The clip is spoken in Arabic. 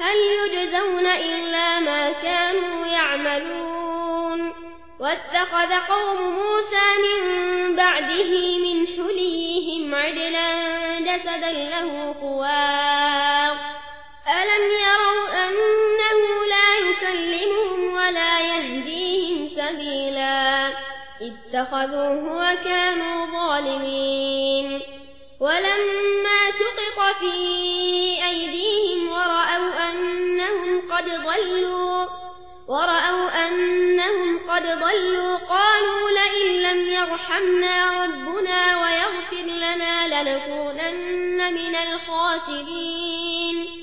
هل يجزون إلا ما كانوا يعملون واتخذ قوم موسى من بعده من حليهم عدلا جسدا له خوار. ألم يروا أنه لا يكلمهم ولا يهديهم سبيلا؟ اتخذوه وكانوا ظالمين. ولما شقق في ورأوا أنهم قد ضلوا قالوا لئن لم يرحمنا ربنا ويغفر لنا لنكونن من الخاسرين.